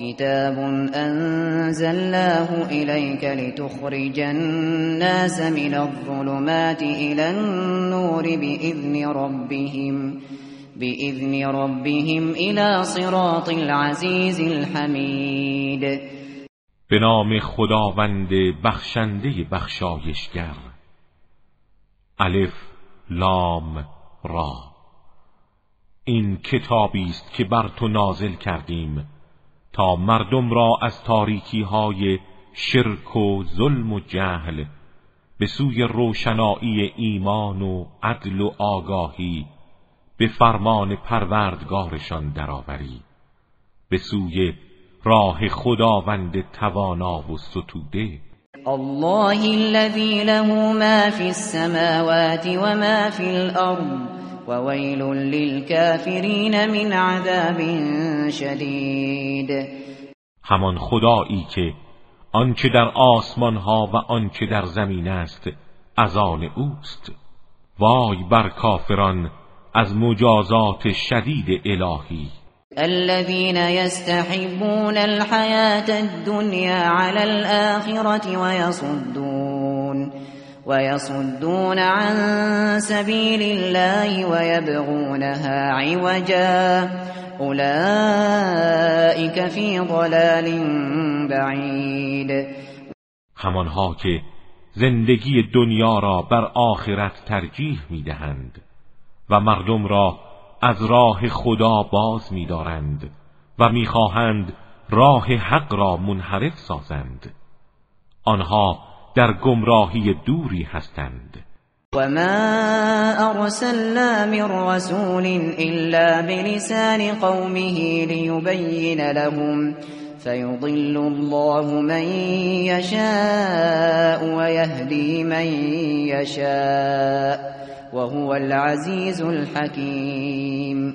كتاب أنزلناه إليك لتخرج الناس من الظلمات إلى النور بإذن ربهم بإذن ربهم إلى صراط العزيز الحمید به نام خداوند بخشنده بخشایشگر. الف لام را. این کتابی است که بر تو نازل کردیم. تا مردم را از تاریکی های شرک و ظلم و جهل به سوی روشنایی ایمان و عدل و آگاهی به فرمان پروردگارشان درآوری به سوی راه خداوند توانا و ستوده. الله الذي له ما في السماوات وما في الأرض وويل للكافرين من عذاب شدید همان خدایی که آنچه در آسمان ها و آنچه در زمین است از آن اوست. وای بر کافران از مجازات شدید الهی. الذين يستحبون الحياة الدنيا على الآخرة ويصدون. ويصدون عن سبيل الله ويبغونها عوجا. أولئك في ضلال بعید همانها که زندگی دنیا را بر آخرت ترجیح می‌دهند و مردم را از راه خدا باز میدارند و می‌خواهند راه حق را منحرف سازند. آنها در گمراهی دوری هستند. و ما ارسلنا من رسول الا بلسان قومه ليبين لهم فيضل الله من يشاء ويهدي من يشاء وهو العزيز الحكيم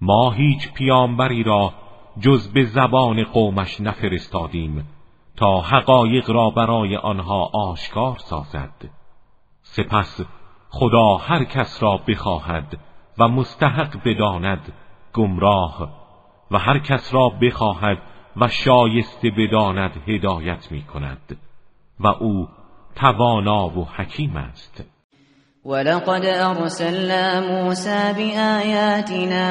ما هیچ پیامبری را جز به زبان قومش نفرستادیم. تا حقایق را برای آنها آشکار سازد. سپس خدا هر کس را بخواهد و مستحق بداند گمراه و هر کس را بخواهد و شایسته بداند هدایت می کند و او توانا و حکیم است. ولقد أرسلنا موسى بآياتنا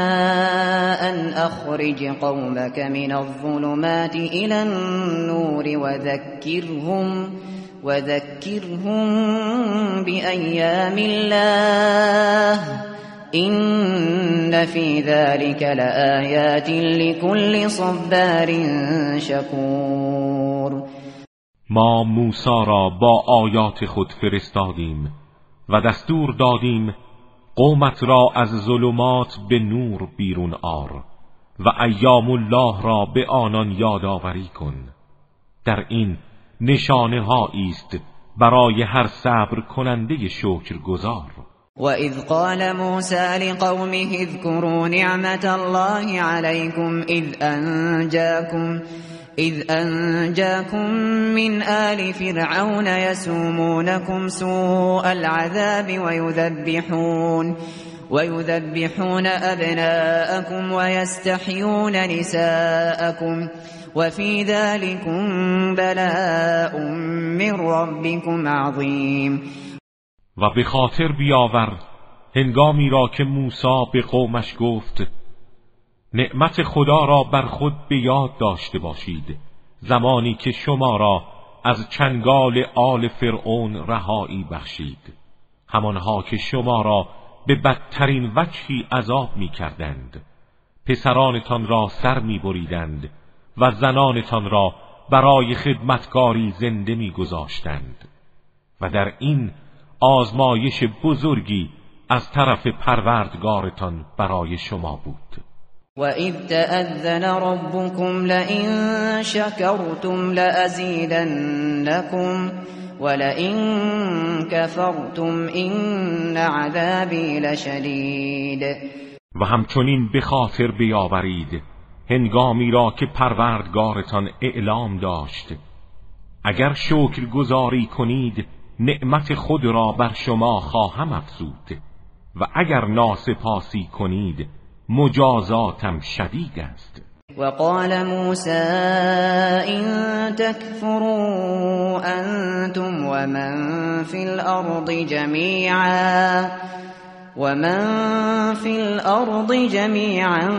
أن أخرج قومك من الظلمات إلى النور وذكرهم وذكرهم بأيام الله إن في ذلك لآيات لكل صبار شكور. ما موسی را با آیات خود فرستادیم. و دستور دادیم قومت را از ظلمات به نور بیرون آر و ایام الله را به آنان یادآوری کن. در این نشانه است برای هر صبر کننده شکر گذار و اذ قال موسى لقومه اذكروا نعمت الله عليكم اذ انجاكم إذ أنجاكم من آل فرعون يسومونكم سوء العذاب ويذبحون ويذبحون أبناءكم ويستحيون نساءكم وفي ذلكم بلاء من ربكم عظیم و به خاطر بیاور هنگامی را که موسی به قومش گفت نعمت خدا را بر خود به یاد داشته باشید. زمانی که شما را از چنگال آل فرعون رهایی بخشید. همانها که شما را به بدترین وجهی عذاب می کردند پسرانتان را سر می بریدند و زنانتان را برای خدمتکاری زنده میگذاشتند. و در این آزمایش بزرگی از طرف پروردگارتان برای شما بود. و اذ تأذن ربكم لئن شکرتم لأزیدنکم ولئن كفرتم این عذابی لشدید و همچنین به خاطر بیاورید هنگامی را که پروردگارتان اعلام داشت. اگر شکر گذاری کنید نعمت خود را بر شما خواهم افزود. و اگر ناسپاسی کنید مجازاتم شدید است. وقال موسى إن تكفروا أنتم ومن في الأرض جميعا ومن في الأرض جميعا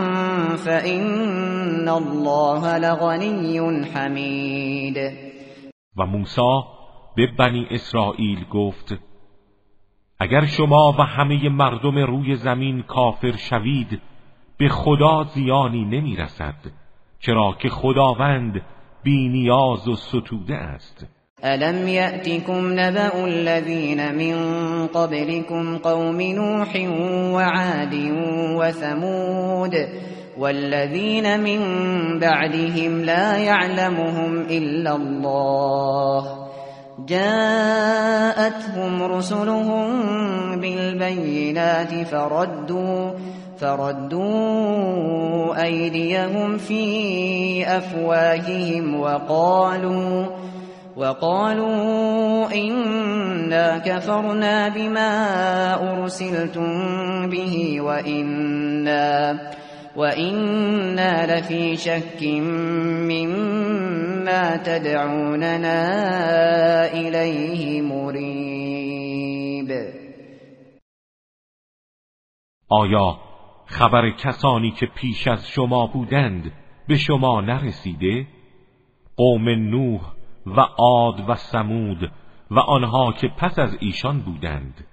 فإن الله لغني حمید و موسی به بنی اسرائیل گفت اگر شما و همه مردم روی زمین کافر شوید به خدا زیانی نمی رسد چرا که خداوند بی نیاز و ستوده است. الم یأتکم نبأ الذین من قبلكم قوم نوح وعاد وثمود والذین من بعدهم لا يعلمهم الا الله. جاءتهم رسلهم بالبينات فردوا فردوا أيديهم في أفواههم وقالوا وقالوا إنا كفرنا بما أرسلتم به وإنا وإنا لفي شك مما تدعوننا إليه مريب. آیا خبر کسانی که پیش از شما بودند به شما نرسیده؟ قوم نوح و عاد و سمود و آنها که پس از ایشان بودند.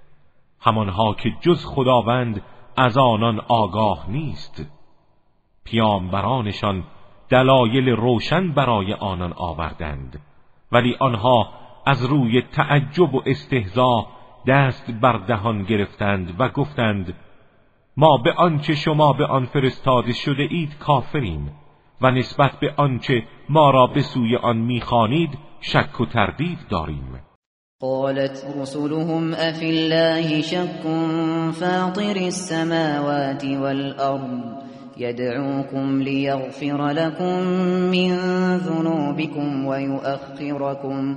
همانها که جز خداوند از آنان آگاه نیست. پیامبرانشان دلایل روشن برای آنان آوردند. ولی آنها از روی تعجب و استهزا دست بر دهان گرفتند و گفتند ما به آنچه شما به آن فرستاده شده اید کافریم و نسبت به آنچه ما را به سوی آن می‌خوانید شک و تردید داریم. قالت رسلهم افی الله شک فاطر السماوات والارض يدعوكم ليغفر لكم من ذنوبكم ويؤخركم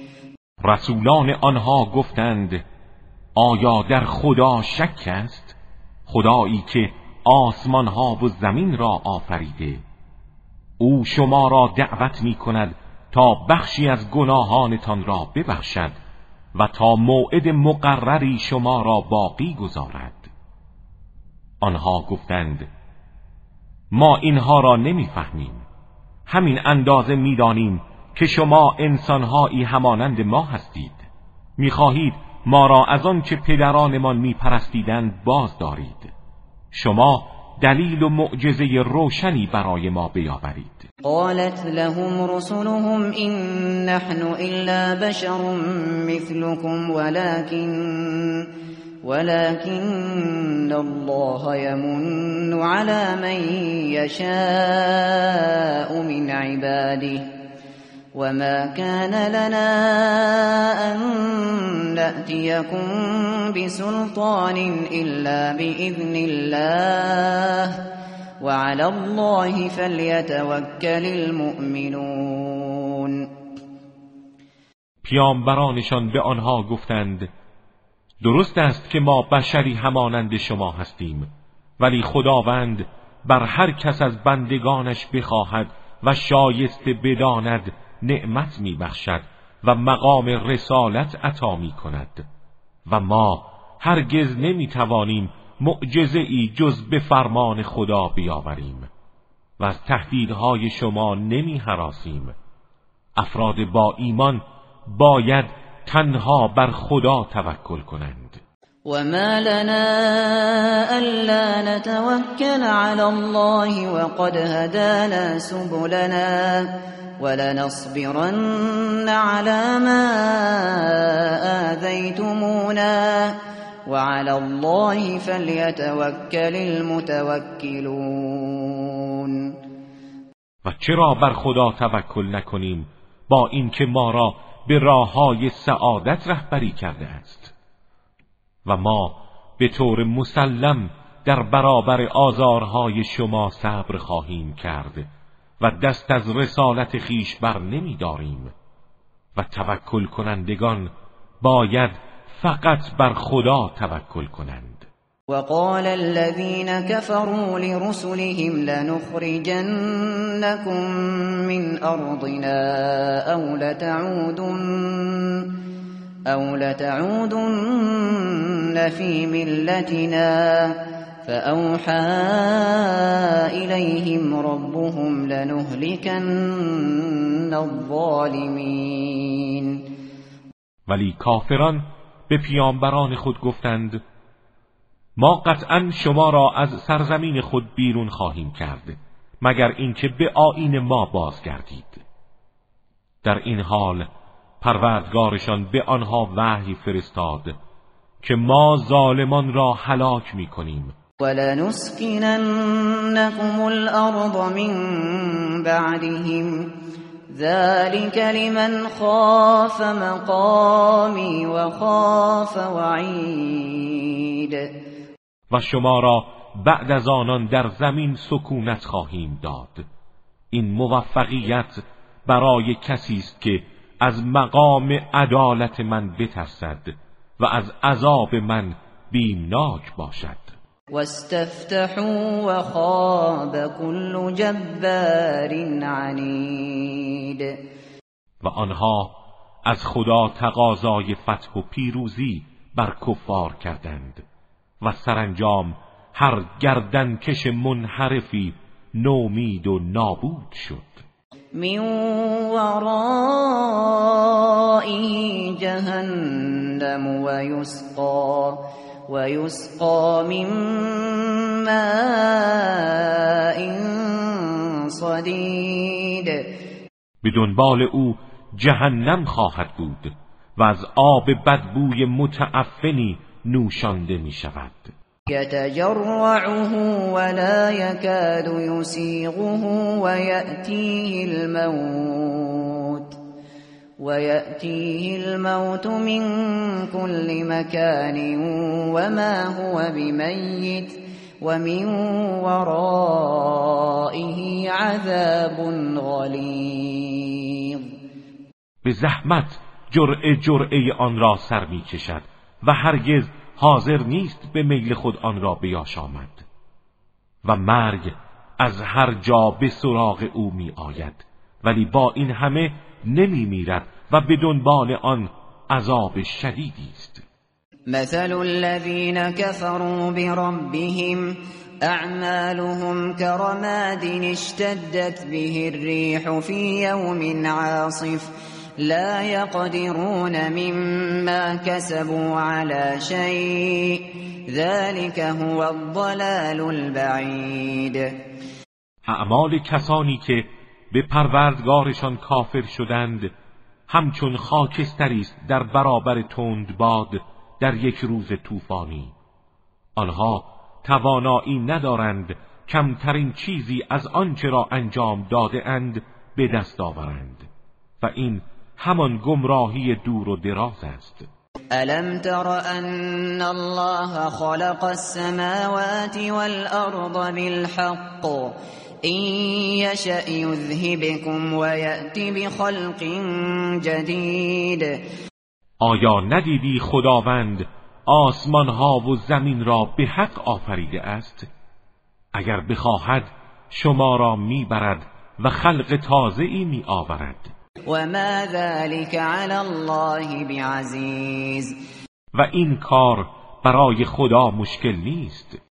رسولان آنها گفتند آیا در خدا شک است؟ خدایی که آسمان ها و زمین را آفریده. او شما را دعوت می کند تا بخشی از گناهانتان را ببخشد و تا موعد مقرری شما را باقی گذارد. آنها گفتند ما اینها را نمی‌فهمیم. همین اندازه می‌دانیم که شما انسانهایی همانند ما هستید. می‌خواهید ما را از آن که پدرانمان میپرستیدند باز دارید شما دلیل و معجزه روشنی برای ما بیاورید. قالت لهم رسلهم إن نحن إلا بشر مثلكم ولكن ولكن الله يمن على من يشاء من عباده. وما كان لنا أن نأتيكم بسلطان إلا بإذن الله وعلى الله فلیتوکل المؤمنون. پیامبرانشان به آنها گفتند درست است که ما بشری همانند شما هستیم ولی خداوند بر هر کس از بندگانش بخواهد و شایسته بداند نعمت میبخشد و مقام رسالت عطا می کند و ما هرگز نمی‌توانیم معجزه ای جز به فرمان خدا بیاوریم و از تهدیدهای شما نمی حراسیم افراد با ایمان باید تنها بر خدا توکل کنند. وما لنا ألا نتوكل على الله وقد هدانا سبلنا. ولنصبرن على ما آذيتمونا وعلى الله فليتوكل المتوكلون. و چرا بر خدا توکل نکنیم با اینکه ما را به راه های سعادت رهبری کرده است؟ و ما به طور مسلم در برابر آزارهای شما صبر خواهیم کرد. و دست از رسالت خیش بر نمی داریم. و توکل کنندگان باید فقط بر خدا توکل کنند. وقال الذين كفروا لرسلهم لنخرجنكم من أرضنا أو لتعودن أو لتعودن في ملتنا فأوحى إليهم ربهم لنهلكن الظالمين. ولی کافران به پیامبران خود گفتند ما قطعا شما را از سرزمین خود بیرون خواهیم کرد مگر اینکه به آین ما بازگردید. در این حال پروردگارشان به آنها وحی فرستاد که ما ظالمان را هلاک می کنیم ولنسكننكم الأرض من بعدهم ذلك لمن خاف مقامی و خاف وعید و شما را بعد از آنان در زمین سکونت خواهیم داد. این موفقیت برای کسی است که از مقام عدالت من بترسد و از عذاب من بیمناک باشد. واستفتحوا وخاب كل جبار عنید و آنها از خدا تقاضای فتح و پیروزی بر کفار کردند و سرانجام هر گردنکش منحرفی نومید و نابود شد. من ورائه جهنم و یسقا و یسقا من ماء صدید به دنبال او جهنم خواهد بود و از آب بدبوی متعفنی نوشانده می شود يتجرعه ولا يكاد يسيغه ويأتيه الموت. ويأتيه الموت من كل مكان وما هو بميت ومن ورائه عذاب غلیظ به زحمت جرعه جرعه آن را سر می کشد و هرگز حاضر نیست به میل خود آن را بیاشامد. و مرگ از هر جا به سراغ او می آید. ولی با این همه نمی میرد و به دنبال آن عذاب شدیدی است. مثل الذين كفروا بربهم اعمالهم كرماد اشتدت به الريح في يوم عاصف لا يقدرون مما كسبوا على شيء ذلك هو الضلال البعید. اعمال کسانی که به پروردگارشان کافر شدند همچون خاکستری است در برابر تند باد در یک روز طوفانی. آنها توانایی ندارند کمترین چیزی از آنچه را انجام داده اند به دست آورند و این همان گمراهی دور و دراز است. الم تر ان الله خلق السماوات والارض بالحق؟ یشأ یذهبکم و یأتی بخلق جدید آیا ندیدی خداوند آسمان ها و زمین را به حق آفریده است؟ اگر بخواهد شما را می‌برد و خلق تازه ای می آورد وما ذلك على الله بعزیز و این کار برای خدا مشکل نیست.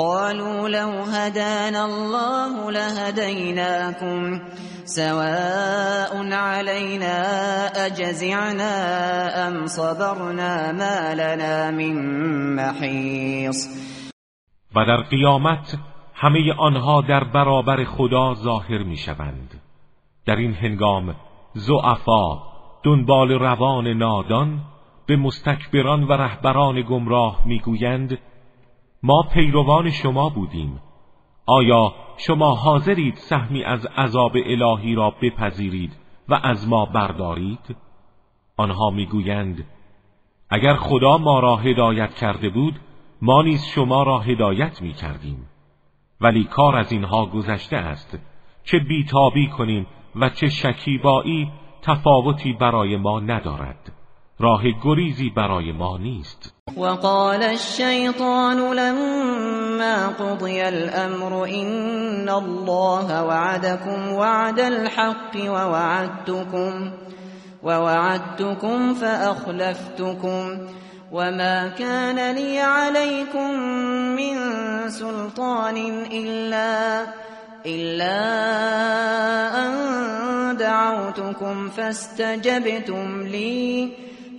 قالوا لو هدانا الله لهديناكم سواء علينا اجزعنا ام صبرنا ما لنا من محیص و در قیامت همه آنها در برابر خدا ظاهر می شوند در این هنگام زعفا دنبال روان نادان به مستکبران و رهبران گمراه می‌گویند ما پیروان شما بودیم. آیا شما حاضرید سهمی از عذاب الهی را بپذیرید و از ما بردارید؟ آنها می‌گویند اگر خدا ما را هدایت کرده بود ما نیز شما را هدایت می کردیم ولی کار از اینها گذشته است. چه بیتابی کنیم و چه شکیبایی تفاوتی برای ما ندارد. راه گریزی برای ما نیست. وقال الشيطان لما قضي الأمر إن الله وعدكم وعد الحق ووعدتكم ووعدتكم فأخلفتكم وما كان لي عليكم من سلطان إلا إلا أن دعوتكم فاستجبتم لي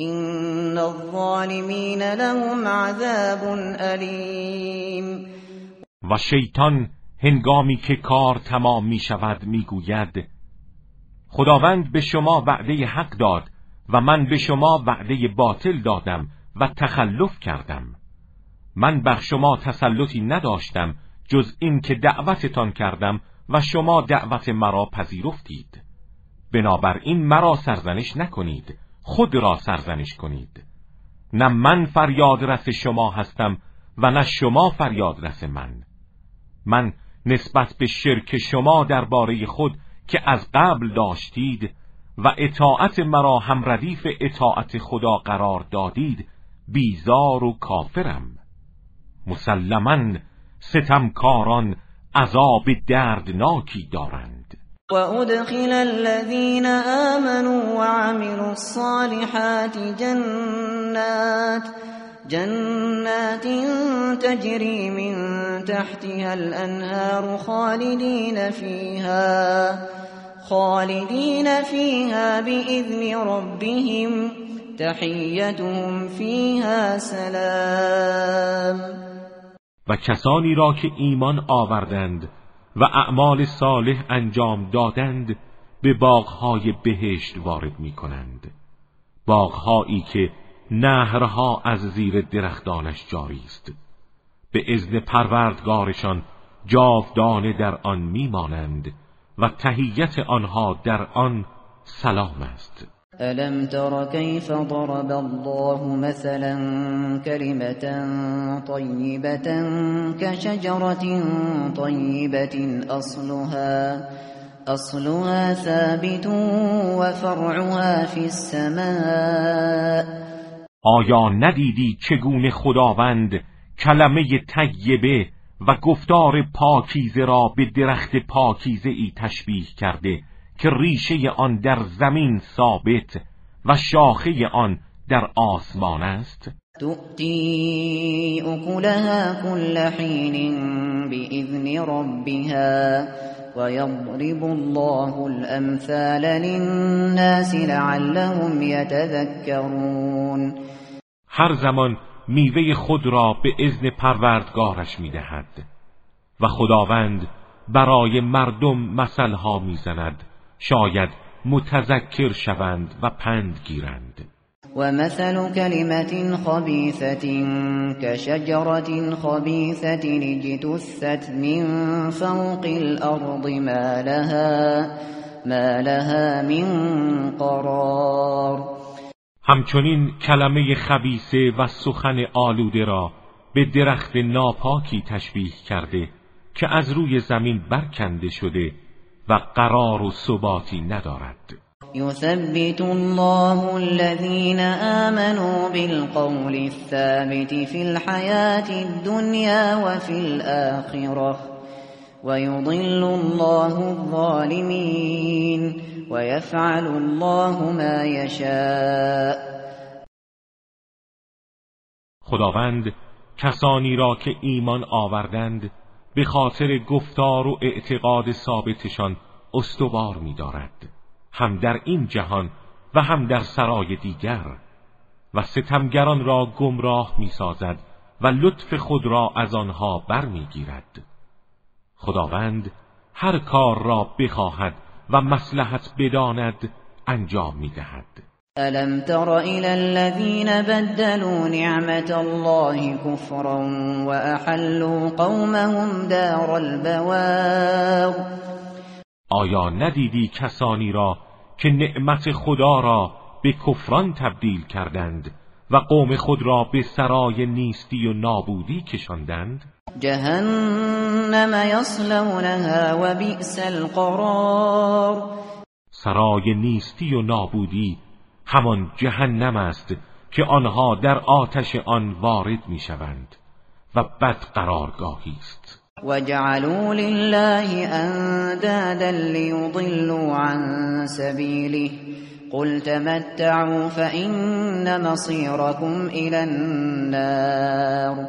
این الظالمین لهم عذاب علیم و شیطان هنگامی که کار تمام می شود می گوید خداوند به شما وعده حق داد و من به شما وعده باطل دادم و تخلف کردم. من بر شما تسلطی نداشتم جز این که دعوتتان کردم و شما دعوت مرا پذیرفتید. بنابراین مرا سرزنش نکنید خود را سرزنش کنید. نه من فریاد رس شما هستم و نه شما فریاد رس من. من نسبت به شرک شما درباره خود که از قبل داشتید و اطاعت مرا هم ردیف اطاعت خدا قرار دادید بیزار و کافرم. مسلما ستمکاران عذاب دردناکی دارند. وأدخل الذين آمنوا وعملوا الصالحات جنات جنات تجري من تحتها الأنهار خالدين فيها خالدين فيها بإذن ربهم تحيتهم فيها سلام. و کسانی را که ایمان آوردند و اعمال صالح انجام دادند به باغهای بهشت وارد می کنند باغهایی که نهرها از زیر درختانش جاری است. به اذن پروردگارشان جاودانه در آن میمانند و تهیت آنها در آن سلام است. ألم تر كيف ضرب الله مثلا كلمة طيبة كشجرة طيبة أصلها أصلها ثابت وفرعها في السماء. آیا ندیدی چگونه خداوند کلمه طیبه و گفتار پاکیزه را به درخت پاکیزه ای تشبیه کرده؟ که ریشه آن در زمین ثابت و شاخه آن در آسمان است. تؤتی اکلها كل حین بإذن ربها ويضرب الله الامثال للناس لعلهم يتذكرون. هر زمان میوه خود را به اذن پروردگارش می‌دهد و خداوند برای مردم مثلها می‌زند. شاید متذکر شوند و پند گیرند. ومثل كلمة خبيثة كشجرة خبيثة اجتثت من فوق الأرض ما لها, ما لها من قرار. همچنین کلمه خبیسه و سخن آلوده را به درخت ناپاکی تشبیه کرده که از روی زمین برکنده شده و قرار و ثباتی ندارد. يثبت الله الذين آمنوا بالقول الثابت في الحياة الدنيا وفي الآخرة ويضل الله الظالمين ويفعل الله ما يشاء خداوند کسانی را که ایمان آوردند به خاطر گفتار و اعتقاد ثابتشان استوار می‌دارد. هم در این جهان و هم در سرای دیگر. و ستمگران را گمراه می‌سازد و لطف خود را از آنها برمیگیرد. خداوند هر کار را بخواهد و مسلحت بداند انجام می‌دهد. الم تر الى الذين بدلوا نعمت الله كفرا واحلوا قومهم دار البوار آیا ندیدی کسانی را که نعمت خدا را به کفران تبدیل کردند و قوم خود را به سرای نیستی و نابودی کشاندند؟ جهنم یصلونها و بئس القرار سرای نیستی و نابودی همان جهنم است که آنها در آتش آن وارد می‌شوند و بد قرارگاهی است. وجعلوا لله اندادا ليضلوا عن سبيله. قل تمتعوا فإن مصيركم إلى النار.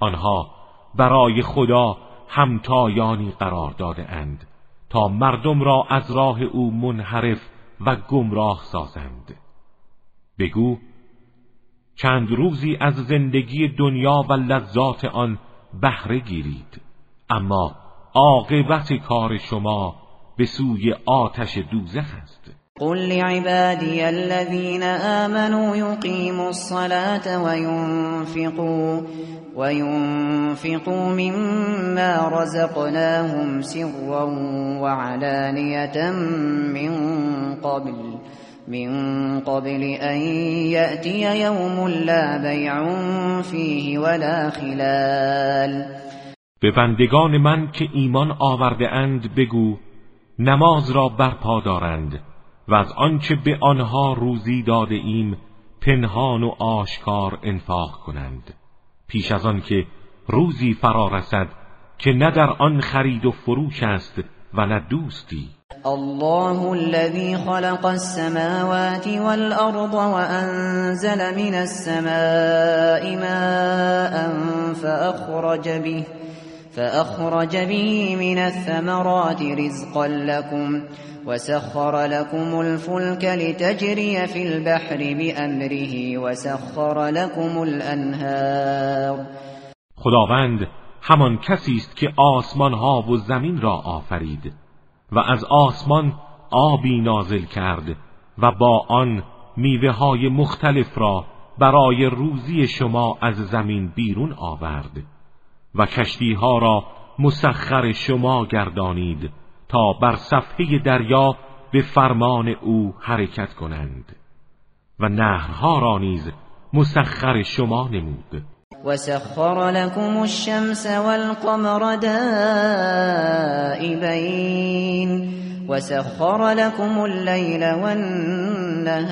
آنها برای خدا همتایانی قرار داده اند تا مردم را از راه او منحرف و گمراه سازند. بگو چند روزی از زندگی دنیا و لذات آن بهره گیرید اما عاقبت کار شما به سوی آتش دوزخ است. قل لعبادي الذين آمنوا يقيموا الصلاة وينفقوا وينفقوا مما رزقناهم سرا وعلانية من قبل من قبل أن يأتي يوم لا بيع فيه ولا خلال. به بندگان من که ایمان آورده اند بگو نماز را برپا دارند. و از آنچه به آنها روزی داده ایم پنهان و آشکار انفاق کنند. پیش از آن که روزی فرا رسد که نه در آن خرید و فروش است و نه دوستی. الله الذي خلق السماوات والأرض وأنزل من السماء ماء فأخرج به فأخرج به من الثمرات رزقا لكم وسخر لكم الفلك لتجري في البحر بأمره وسخر لكم الأنهار. خداوند همان کسی است که آسمان ها و زمین را آفرید و از آسمان آبی نازل کرد و با آن میوه های مختلف را برای روزی شما از زمین بیرون آورد. و کشتی ها را مسخر شما گردانید تا بر صفحه دریا به فرمان او حرکت کنند و نهرها را نیز مسخر شما نمود. وسخر لكم الشمس والقمر دائبين وسخر لكم الليل والنهار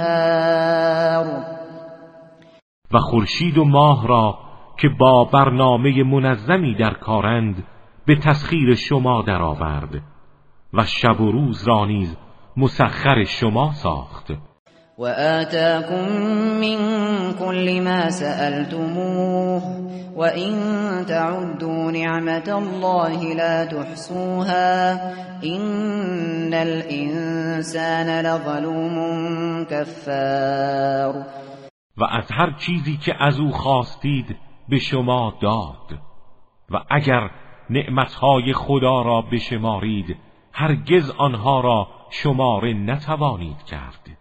و خورشید و ماه را که با برنامه منظمی در کارند به تسخیر شما درآورد و شب و روز را نیز مسخر شما ساخت. وآتاكم من كل ما سألتموه وإن تعدوا نعمة الله لا تحصوها إن الإنسان لظلوم كفار و از هر چیزی که از او خواستید به شما داد. و اگر نعمتهای خدا را بشمارید هرگز آنها را شماره نتوانید کرد.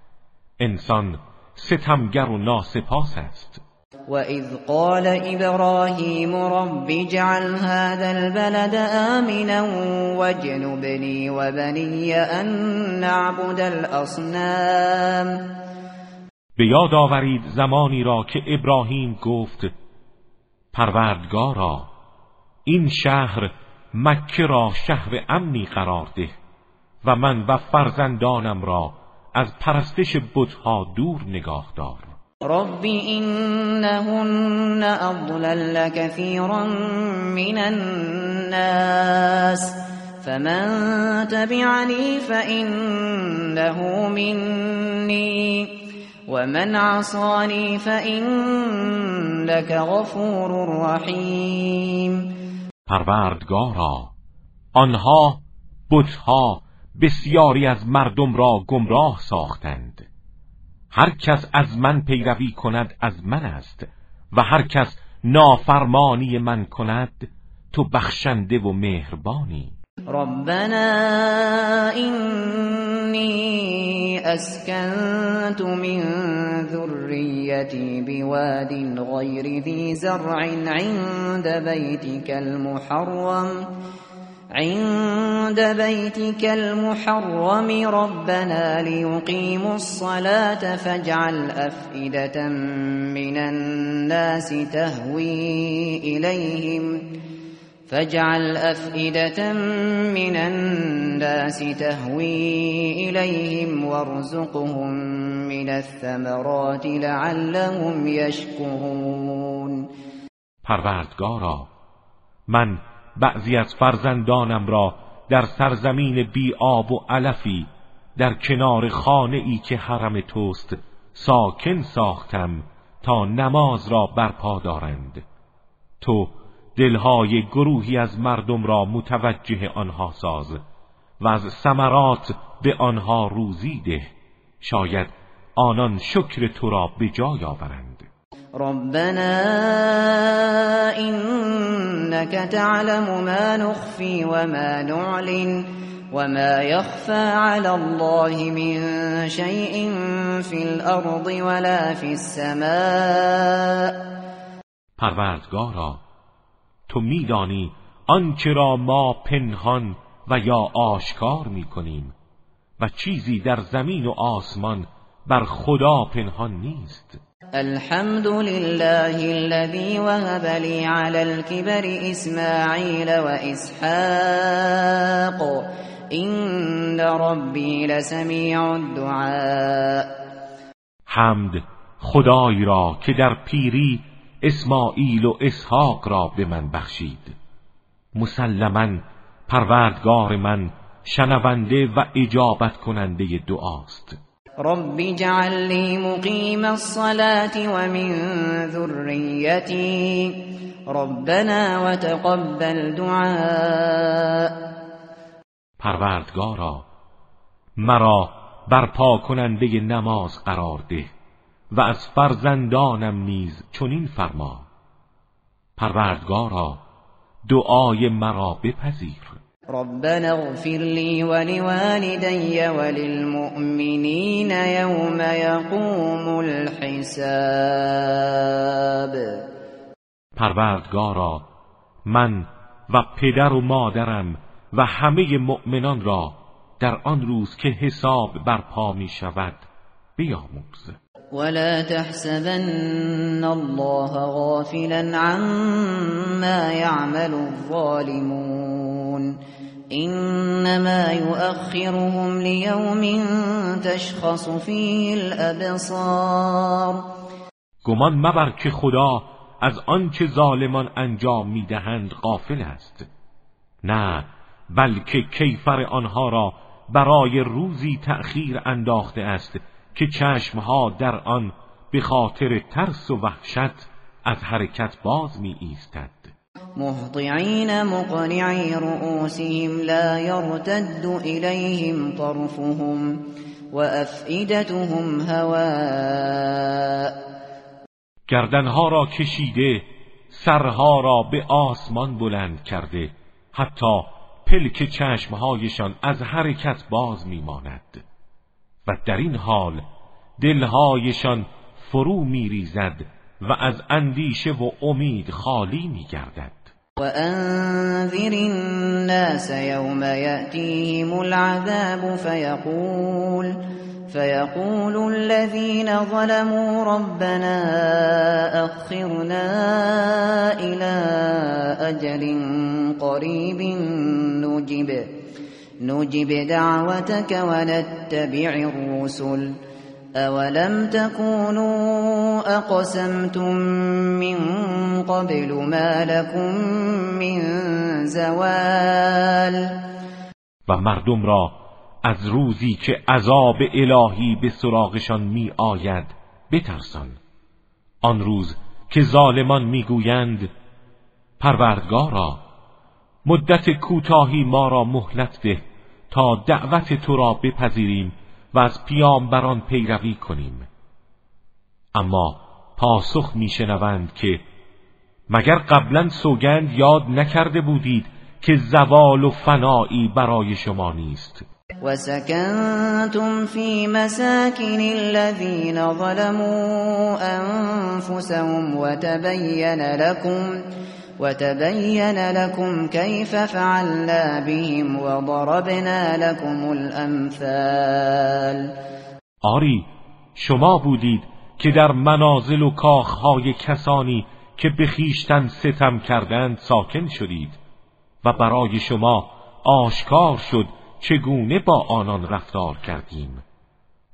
انسان ستمگر و ناسپاس است. وإذ قال إبراهيم رب اجعل هذا البلد آمنا واجنبني وبني أن نعبد الأصنام به یاد آورید زمانی را که ابراهیم گفت پروردگارا این شهر مکه را شهر امنی قرار ده و من و فرزندانم را از پرستش بتها دور نگاه دار. رب إنهن أضلل كثيرا من الناس فمن تبعني فإنه مني ومن عصاني فإنك غفور رحیم پروردگارا آنها بتها بسیاری از مردم را گمراه ساختند. هر کس از من پیروی کند از من است و هر کس نافرمانی من کند تو بخشنده و مهربانی. ربنا إني أسكنت من ذريتي بواد غير ذي زرع عند بيتك المحرم. عند بيتك المحرم ربنا ليقيموا الصلاة فاجعل أفئدة من الناس تهوي إليهم. فاجعل أفئدة من الناس تهوي إليهم وارزقهم من الثمرات لعلهم يشكرون. پروردگارا من بعضی از فرزندانم را در سرزمین بی آب و علفی در کنار خانه ای که حرم توست ساکن ساختم تا نماز را برپا دارند. تو دلهای گروهی از مردم را متوجه آنها ساز و از ثمرات به آنها روزی ده. شاید آنان شکر تو را به جای آورند. ربنا إنك تعلم ما نخفي وما نعلن وما يخفى على الله من شيء في الأرض ولا في السماء. پروردگارا تو میدانی آنچه را ما پنهان و یا آشکار می‌کنیم و چیزی در زمین و آسمان بر خدا پنهان نیست. الحمد لله الذي وهب لي على الكبر إسماعيل وإسحاق إن ربي لسميع الدعاء. حمد خدای را که در پیری اسماعیل و اسحاق را به من بخشید. مسلما پروردگار من شنونده و اجابت کننده دعاست. رب اجعل لي مقيم الصلاة ومن ذريتي ربنا وتقبل دعاء. پروردگارا مرا برپا کننده نماز قرار ده. و از فرزندانم نیز چنین فرما پروردگارا دعای مرا بپذیر. ربنا اغفر لي ولوالدي وللمؤمنين يوم يقوم الحساب. پروردگارا من و پدر و مادرم و همه مؤمنان را در آن روز که حساب برپا می شود بیاموز ولا تحسبن الله غافلا عما يعمل الظالمون انما يؤخرهم ليوم تشخص فيه الابصار گمان مبر که خدا از آنچه ظالمان انجام می‌دهند غافل است. نه بلکه کیفر آنها را برای روزی تأخیر انداخته است. که چشمها در آن به خاطر ترس و وحشت از حرکت باز می ایستد مهطعین مقنعی رؤوسهم لا يرتد إليهم طرفهم وأفئدتهم هواء گردنها را کشیده سرها را به آسمان بلند کرده حتی پلک چشمهایشان از حرکت باز میماند. و در این حال دلهایشان فرو میریزد و از اندیشه و امید خالی میگردد. وأنذر الناس يوم يأتيهم العذاب فيقول فيقول الذين ظلموا ربنا أخرنا إلى أجل قريب نجب نجب دعوتك ونتبع الرسل اولم تكونوا اقسمتم من قبل ما لكم من زوال و مردم را از روزی که عذاب الهی به سراغشان می آید بترسان. آن روز که ظالمان می‌گویند پروردگارا مدت کوتاهی ما را مهلت ده تا دعوت تو را بپذیریم و از پیامبران پیروی کنیم. اما پاسخ میشنوند که مگر قبلا سوگند یاد نکرده بودید که زوال و فنایی برای شما نیست؟ و سکنتم فی مساکن الذین ظلموا انفسهم و تبین لكم وتبين لكم كيف فعلنا بهم وضربنا لكم الامثال آری شما بودید که در منازل و کاخهای کسانی که به خیشتن ستم کردند ساکن شدید و برای شما آشکار شد چگونه با آنان رفتار کردیم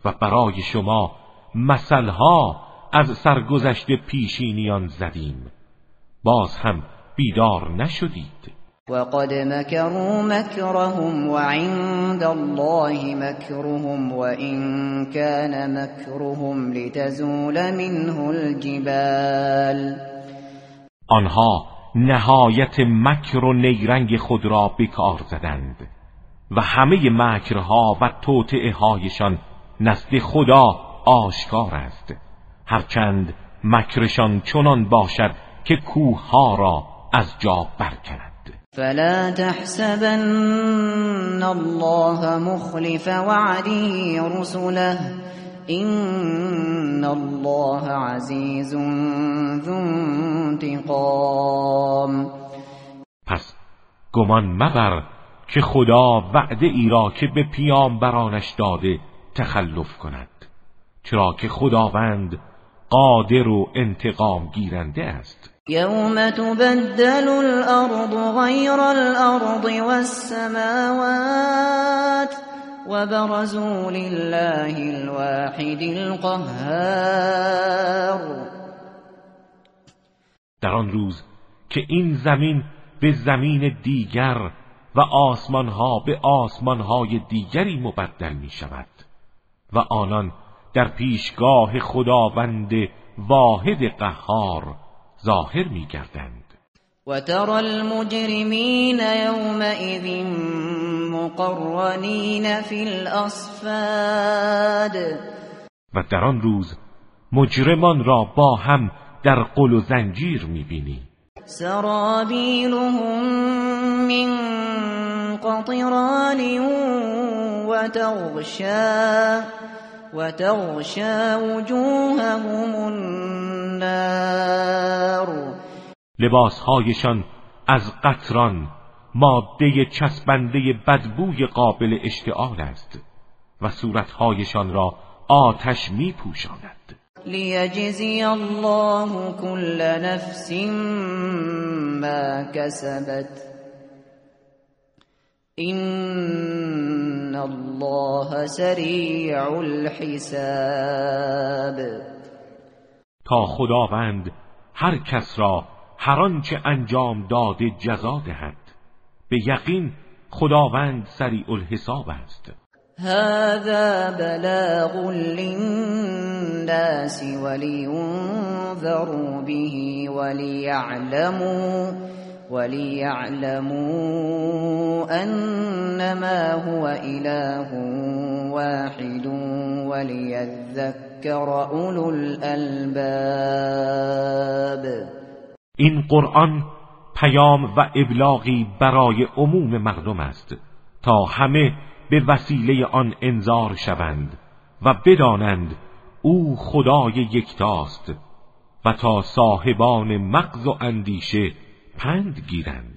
و برای شما مثلها از سرگذشت پیشینیان زدیم. باز هم بیدار نشدید. وقد مكروا مكرهم وعند الله مكرهم وإن كان مكرهم لتزول منه الجبال. آنها نهایت مکر و نیرنگ خود را بکار زدند و همه مکرها و توطعه هایشان نزد خدا آشکار است. هرچند مکرشان چنان باشد که کوه ها را از جا برکند. فلا تحسبن الله مخلف وعده رسله. این الله عزیز ذو انتقام. پس گمان مبر که خدا وعده ای را که به پیامبرانش داده تخلف کند. چرا که خداوند قادر و انتقام گیرنده است. يوم تبدل الأرض غير الأرض والسماوات وبرزوا لله الواحد القهار. در آن روز که این زمین به زمین دیگر و آسمانها به آسمانهای دیگری مبدل می شود و آنان در پیشگاه خداوند واحد قهار ظاهر میگردند. و ترى المجرمین یومئذ مقرنین فی الاصفاد و در آن روز مجرمان را با هم در قل و زنجیر می‌بینی. سرابیلهم من قطران و تغشا و تغشا وجوههم النار. لباسهایشان از قطران ماده چسبنده بدبوی قابل اشتعال است و صورتهایشان را آتش می پوشاند لیجزی الله كل نفس ما کسبت. این الله سریع الحساب. تا خداوند هر کس را هر آنچه انجام داده جزا دهد. به یقین خداوند سریع الحساب است. هذا بلاغ للناس ولينذروا به وليعلموا وليعلموا انما هو اله واحد وليذكر اولو الالباب این قرآن پیام و ابلاغی برای عموم مردم است تا همه به وسیله آن انذار شوند و بدانند او خدای یکتاست و تا صاحبان مغز و اندیشه پند گیرند.